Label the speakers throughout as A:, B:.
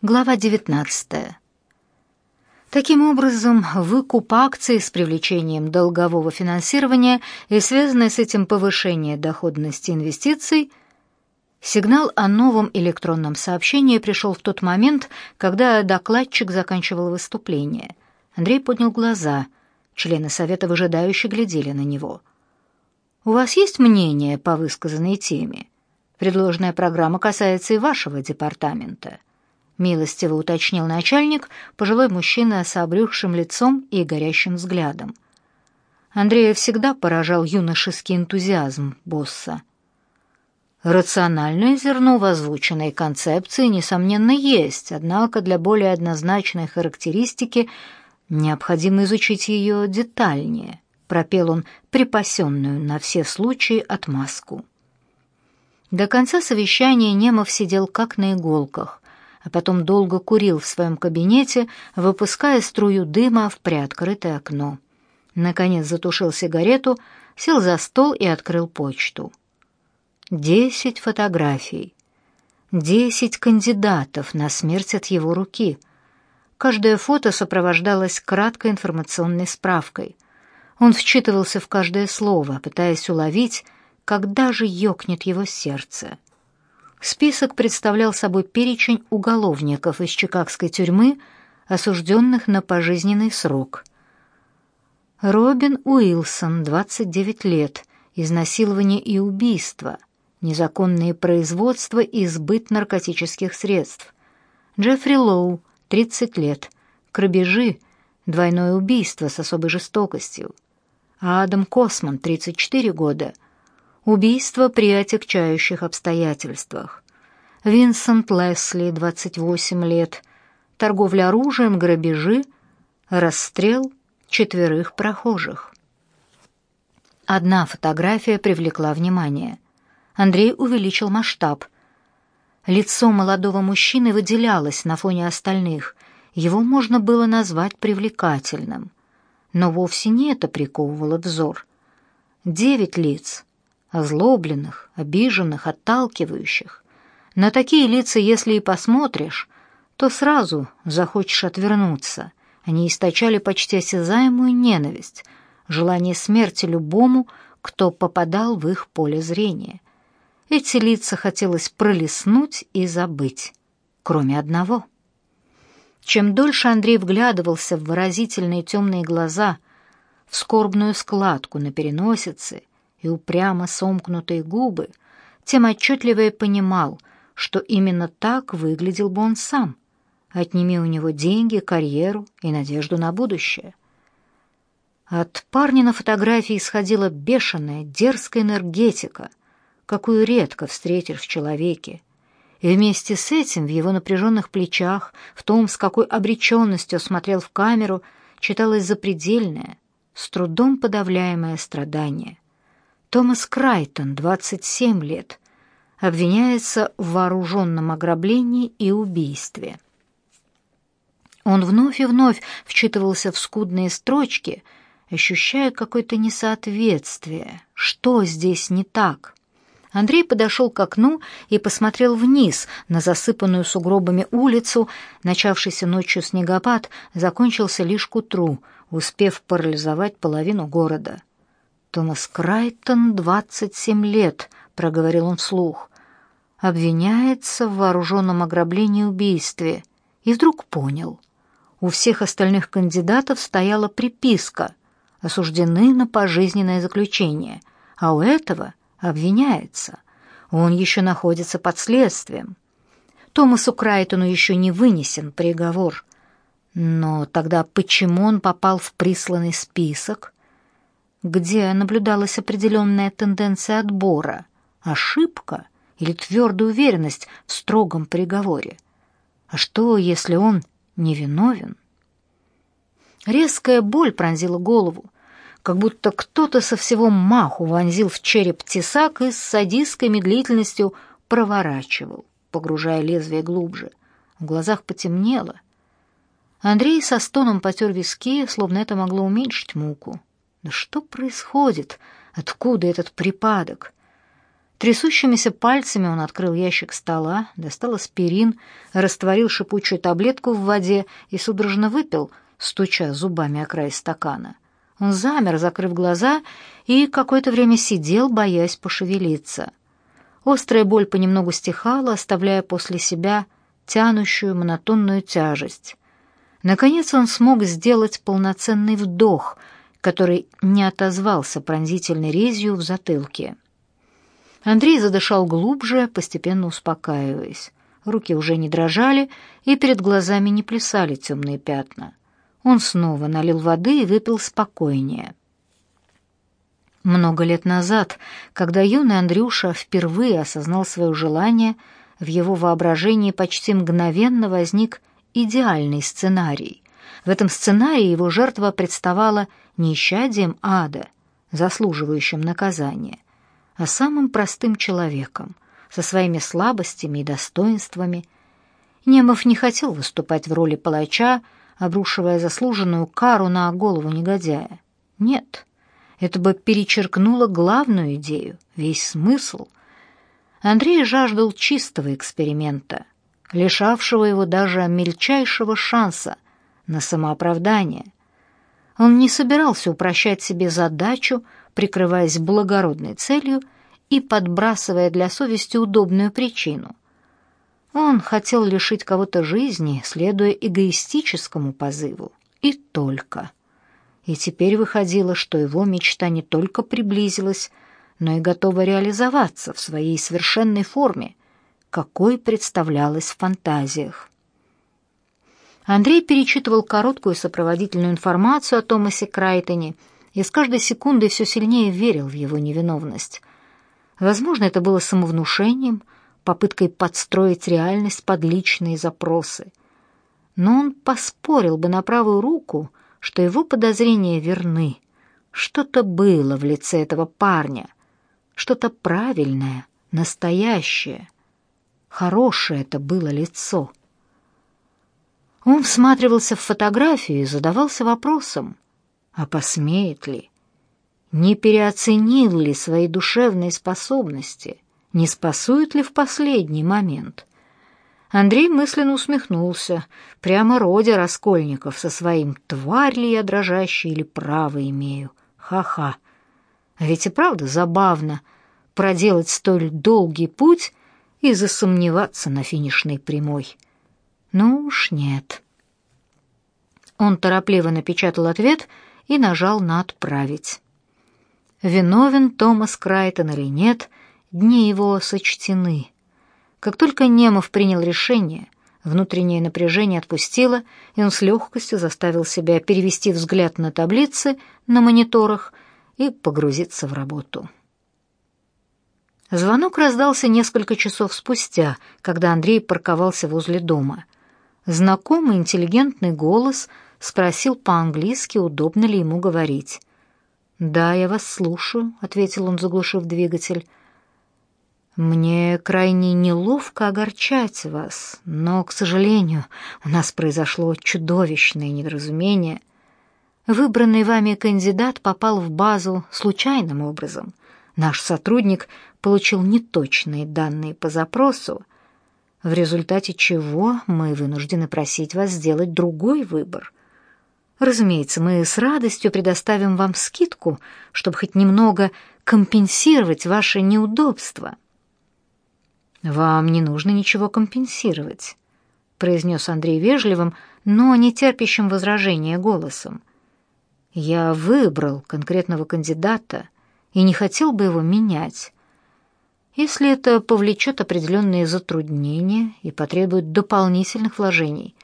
A: Глава 19. Таким образом, выкуп акций с привлечением долгового финансирования и связанное с этим повышение доходности инвестиций Сигнал о новом электронном сообщении пришел в тот момент, когда докладчик заканчивал выступление. Андрей поднял глаза. Члены совета выжидающе глядели на него. «У вас есть мнение по высказанной теме? Предложенная программа касается и вашего департамента» милостиво уточнил начальник, пожилой мужчина с обрюхшим лицом и горящим взглядом. Андрея всегда поражал юношеский энтузиазм босса. Рациональное зерно в озвученной концепции, несомненно, есть, однако для более однозначной характеристики необходимо изучить ее детальнее, пропел он припасенную на все случаи отмазку. До конца совещания Немов сидел как на иголках, а потом долго курил в своем кабинете, выпуская струю дыма в приоткрытое окно. Наконец затушил сигарету, сел за стол и открыл почту. Десять фотографий. Десять кандидатов на смерть от его руки. Каждое фото сопровождалось краткой информационной справкой. Он вчитывался в каждое слово, пытаясь уловить, когда же ёкнет его сердце. Список представлял собой перечень уголовников из чикагской тюрьмы, осужденных на пожизненный срок. Робин Уилсон, 29 лет, изнасилование и убийство, незаконные производства и сбыт наркотических средств. Джеффри Лоу, 30 лет, грабежи, двойное убийство с особой жестокостью. Адам Косман, 34 года, Убийство при отягчающих обстоятельствах. Винсент Лесли, 28 лет. Торговля оружием, грабежи, расстрел четверых прохожих. Одна фотография привлекла внимание. Андрей увеличил масштаб. Лицо молодого мужчины выделялось на фоне остальных. Его можно было назвать привлекательным. Но вовсе не это приковывало взор. Девять лиц, озлобленных, обиженных, отталкивающих. На такие лица, если и посмотришь, то сразу захочешь отвернуться. Они источали почти осязаемую ненависть, желание смерти любому, кто попадал в их поле зрения. Эти лица хотелось пролеснуть и забыть, кроме одного. Чем дольше Андрей вглядывался в выразительные темные глаза, в скорбную складку на переносице и упрямо сомкнутые губы, тем отчетливее понимал, что именно так выглядел бы он сам. Отними у него деньги, карьеру и надежду на будущее. От парня на фотографии исходила бешеная, дерзкая энергетика, какую редко встретишь в человеке. И вместе с этим в его напряженных плечах, в том, с какой обреченностью смотрел в камеру, читалось запредельное, с трудом подавляемое страдание — Томас Крайтон, 27 лет, обвиняется в вооруженном ограблении и убийстве. Он вновь и вновь вчитывался в скудные строчки, ощущая какое-то несоответствие. Что здесь не так? Андрей подошел к окну и посмотрел вниз на засыпанную сугробами улицу. Начавшийся ночью снегопад закончился лишь к утру, успев парализовать половину города. Томас Крайтон, 27 лет, проговорил он вслух. Обвиняется в вооруженном ограблении и убийстве. И вдруг понял. У всех остальных кандидатов стояла приписка: осуждены на пожизненное заключение, а у этого обвиняется. Он еще находится под следствием. Томасу Крайтону еще не вынесен приговор. Но тогда почему он попал в присланный список? Где наблюдалась определенная тенденция отбора, ошибка или твердая уверенность в строгом приговоре. А что, если он невиновен? Резкая боль пронзила голову, как будто кто-то со всего маху вонзил в череп тесак и с садистской медлительностью проворачивал, погружая лезвие глубже. В глазах потемнело. Андрей со стоном потер виски, словно это могло уменьшить муку. Да что происходит? Откуда этот припадок? Трясущимися пальцами он открыл ящик стола, достал аспирин, растворил шипучую таблетку в воде и судорожно выпил, стуча зубами о край стакана. Он замер, закрыв глаза, и какое-то время сидел, боясь пошевелиться. Острая боль понемногу стихала, оставляя после себя тянущую монотонную тяжесть. Наконец он смог сделать полноценный вдох, который не отозвался пронзительной резью в затылке. Андрей задышал глубже, постепенно успокаиваясь. Руки уже не дрожали, и перед глазами не плясали темные пятна. Он снова налил воды и выпил спокойнее. Много лет назад, когда юный Андрюша впервые осознал свое желание, в его воображении почти мгновенно возник идеальный сценарий. В этом сценарии его жертва представала не исчадием ада, заслуживающим наказания, а самым простым человеком, со своими слабостями и достоинствами. Немов не хотел выступать в роли палача, обрушивая заслуженную кару на голову негодяя. Нет, это бы перечеркнуло главную идею, весь смысл. Андрей жаждал чистого эксперимента, лишавшего его даже мельчайшего шанса на самооправдание. Он не собирался упрощать себе задачу, прикрываясь благородной целью и подбрасывая для совести удобную причину. Он хотел лишить кого-то жизни, следуя эгоистическому позыву, и только. И теперь выходило, что его мечта не только приблизилась, но и готова реализоваться в своей совершенной форме, какой представлялась в фантазиях. Андрей перечитывал короткую сопроводительную информацию о Томасе Крайтоне и с каждой секундой все сильнее верил в его невиновность. Возможно, это было самовнушением, попыткой подстроить реальность под личные запросы. Но он поспорил бы на правую руку, что его подозрения верны. Что-то было в лице этого парня, что-то правильное, настоящее. Хорошее это было лицо. Он всматривался в фотографию и задавался вопросом, а посмеет ли? Не переоценил ли свои душевные способности? Не спасует ли в последний момент? Андрей мысленно усмехнулся, прямо родя Раскольников со своим «тварь ли я дрожащий или право имею?» Ха-ха! А ведь и правда забавно проделать столь долгий путь и засомневаться на финишной прямой. Ну уж нет. Он торопливо напечатал ответ и нажал на «Отправить». Виновен Томас Крайтон или нет, дни его сочтены. Как только Немов принял решение, внутреннее напряжение отпустило, и он с легкостью заставил себя перевести взгляд на таблицы на мониторах и погрузиться в работу. Звонок раздался несколько часов спустя, когда Андрей парковался возле дома. Знакомый интеллигентный голос спросил по-английски, удобно ли ему говорить. «Да, я вас слушаю», — ответил он, заглушив двигатель. «Мне крайне неловко огорчать вас, но, к сожалению, у нас произошло чудовищное недоразумение. Выбранный вами кандидат попал в базу случайным образом. Наш сотрудник получил неточные данные по запросу, в результате чего мы вынуждены просить вас сделать другой выбор. Разумеется, мы с радостью предоставим вам скидку, чтобы хоть немного компенсировать ваши неудобства. Вам не нужно ничего компенсировать, произнес Андрей вежливым, но не терпящим возражения голосом. Я выбрал конкретного кандидата и не хотел бы его менять. Если это повлечет определенные затруднения и потребует дополнительных вложений,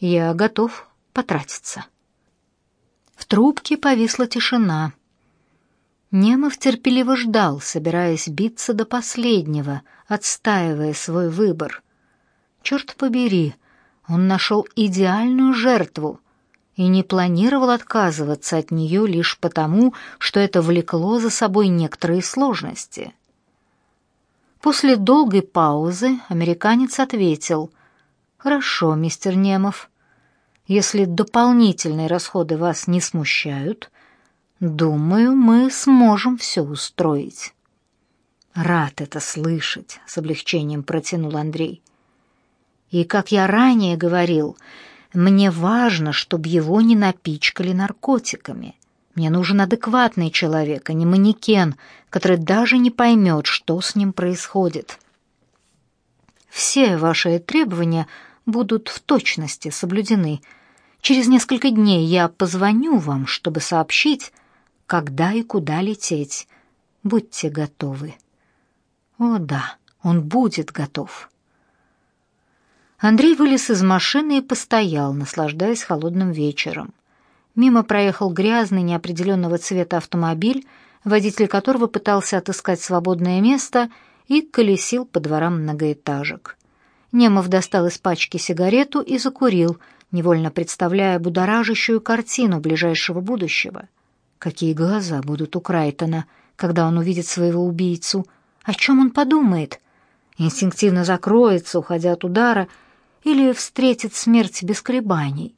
A: я готов потратиться. В трубке повисла тишина. Немов терпеливо ждал, собираясь биться до последнего, отстаивая свой выбор. Черт побери, он нашел идеальную жертву и не планировал отказываться от нее лишь потому, что это влекло за собой некоторые сложности. После долгой паузы американец ответил: "Хорошо, мистер Немов. Если дополнительные расходы вас не смущают, думаю, мы сможем все устроить". Рад это слышать, с облегчением протянул Андрей. И как я ранее говорил, мне важно, чтобы его не напичкали наркотиками. Мне нужен адекватный человек, а не манекен, который даже не поймет, что с ним происходит. Все ваши требования будут в точности соблюдены. Через несколько дней я позвоню вам, чтобы сообщить, когда и куда лететь. Будьте готовы. О да, он будет готов. Андрей вылез из машины и постоял, наслаждаясь холодным вечером. Мимо проехал грязный, неопределенного цвета автомобиль, водитель которого пытался отыскать свободное место и колесил по дворам многоэтажек. Немов достал из пачки сигарету и закурил, невольно представляя будоражащую картину ближайшего будущего. Какие глаза будут у Крайтона, когда он увидит своего убийцу? О чем он подумает? Инстинктивно закроется, уходя от удара, или встретит смерть без колебаний?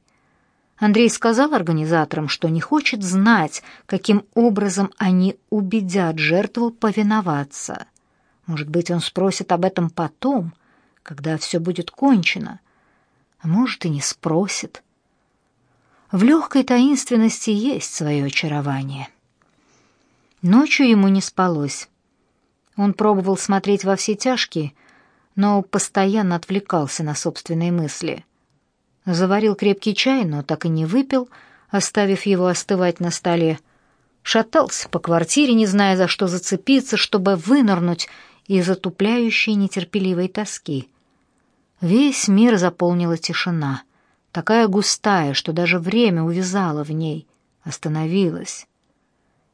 A: Андрей сказал организаторам, что не хочет знать, каким образом они убедят жертву повиноваться. Может быть, он спросит об этом потом, когда все будет кончено. А может, и не спросит. В легкой таинственности есть свое очарование. Ночью ему не спалось. Он пробовал смотреть во все тяжкие, но постоянно отвлекался на собственные мысли — Заварил крепкий чай, но так и не выпил, оставив его остывать на столе. Шатался по квартире, не зная, за что зацепиться, чтобы вынырнуть из отупляющей нетерпеливой тоски. Весь мир заполнила тишина, такая густая, что даже время увязало в ней, остановилось.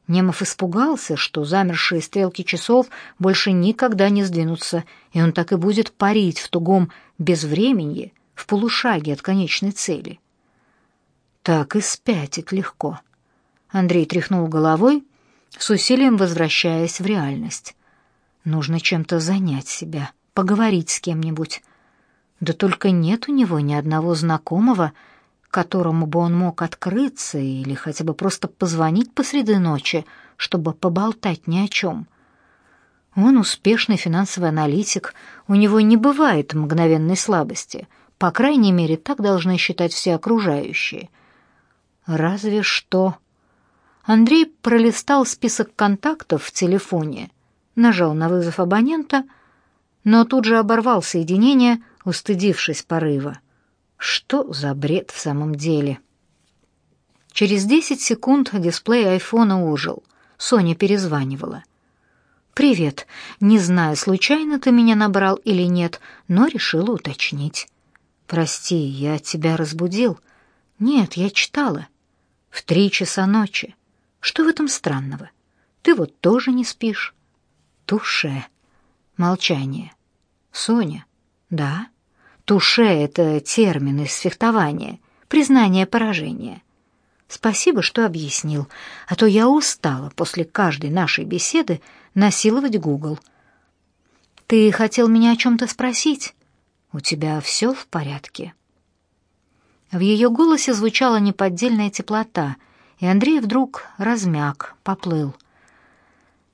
A: Немов испугался, что замершие стрелки часов больше никогда не сдвинутся, и он так и будет парить в тугом безвременье, в полушаге от конечной цели. Так и спятить легко. Андрей тряхнул головой, с усилием возвращаясь в реальность. Нужно чем-то занять себя, поговорить с кем-нибудь. Да только нет у него ни одного знакомого, которому бы он мог открыться или хотя бы просто позвонить посреди ночи, чтобы поболтать ни о чем. Он успешный финансовый аналитик, у него не бывает мгновенной слабости — по крайней мере, так должны считать все окружающие. Разве что... Андрей пролистал список контактов в телефоне, нажал на вызов абонента, но тут же оборвал соединение, устыдившись порыва. Что за бред в самом деле? Через десять секунд дисплей айфона ожил. Соня перезванивала. «Привет. Не знаю, случайно ты меня набрал или нет, но решила уточнить». «Прости, я тебя разбудил?» «Нет, я читала. В три часа ночи. Что в этом странного? Ты вот тоже не спишь?» «Туше». Молчание. «Соня?» «Да?» «Туше — это термин из фехтования, признание поражения». «Спасибо, что объяснил, а то я устала после каждой нашей беседы насиловать Гугл». «Ты хотел меня о чем-то спросить?» «У тебя все в порядке?» В ее голосе звучала неподдельная теплота, и Андрей вдруг размяк, поплыл.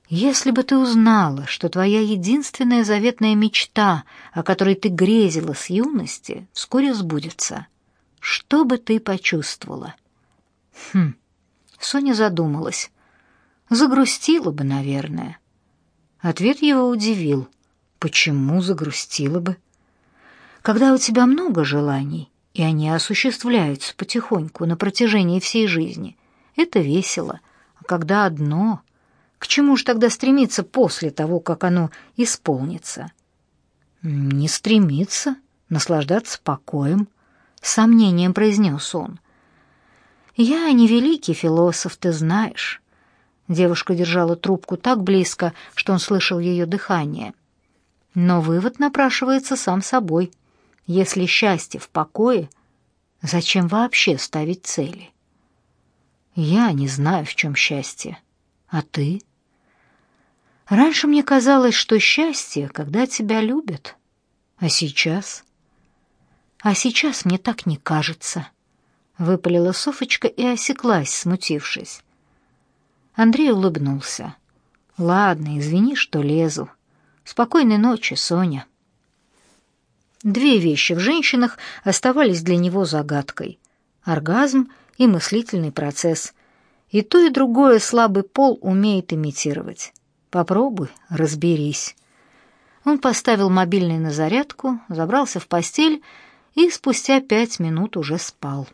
A: «Если бы ты узнала, что твоя единственная заветная мечта, о которой ты грезила с юности, вскоре сбудется, что бы ты почувствовала?» «Хм...» Соня задумалась. «Загрустила бы, наверное». Ответ его удивил. «Почему загрустила бы?» Когда у тебя много желаний, и они осуществляются потихоньку на протяжении всей жизни, это весело. А когда одно, к чему же тогда стремиться после того, как оно исполнится? Не стремиться, наслаждаться покоем, сомнением произнес он. Я не великий философ, ты знаешь. Девушка держала трубку так близко, что он слышал ее дыхание. Но вывод напрашивается сам собой. Если счастье в покое, зачем вообще ставить цели? Я не знаю, в чем счастье. А ты? Раньше мне казалось, что счастье, когда тебя любят. А сейчас? А сейчас мне так не кажется. Выпалила Софочка и осеклась, смутившись. Андрей улыбнулся. Ладно, извини, что лезу. Спокойной ночи, Соня. Две вещи в женщинах оставались для него загадкой: оргазм и мыслительный процесс. И то, и другое слабый пол умеет имитировать. Попробуй, разберись. Он поставил мобильный на зарядку, забрался в постель и спустя пять минут уже спал.